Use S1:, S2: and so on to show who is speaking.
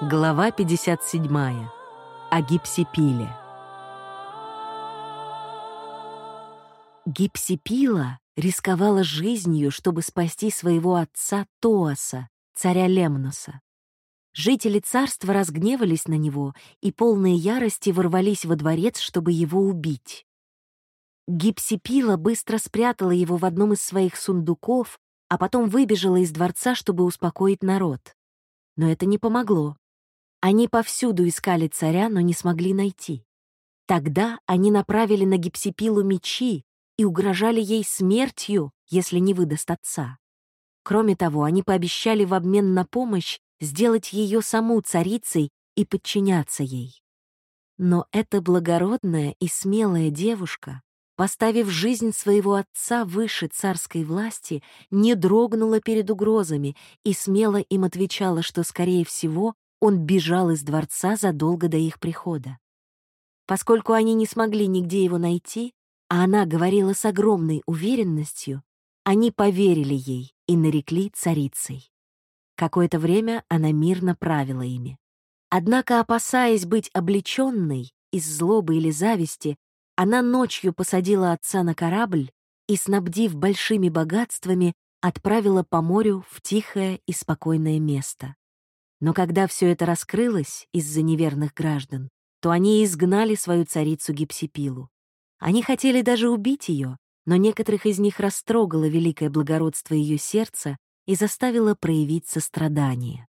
S1: Глава 57. О гипсипиле. Гипсипила рисковала жизнью, чтобы спасти своего отца Тоаса, царя Лемноса. Жители царства разгневались на него и полные ярости ворвались во дворец, чтобы его убить. Гипсипила быстро спрятала его в одном из своих сундуков, а потом выбежала из дворца, чтобы успокоить народ. Но это не помогло. Они повсюду искали царя, но не смогли найти. Тогда они направили на Гипсипилу мечи и угрожали ей смертью, если не выдаст отца. Кроме того, они пообещали в обмен на помощь сделать ее саму царицей и подчиняться ей. Но эта благородная и смелая девушка, поставив жизнь своего отца выше царской власти, не дрогнула перед угрозами и смело им отвечала, что, скорее всего, он бежал из дворца задолго до их прихода. Поскольку они не смогли нигде его найти, а она говорила с огромной уверенностью, они поверили ей и нарекли царицей. Какое-то время она мирно правила ими. Однако, опасаясь быть облеченной из злобы или зависти, она ночью посадила отца на корабль и, снабдив большими богатствами, отправила по морю в тихое и спокойное место. Но когда все это раскрылось из-за неверных граждан, то они изгнали свою царицу Гипсипилу. Они хотели даже убить ее, но некоторых из них растрогало великое благородство ее сердца и заставило проявить сострадание.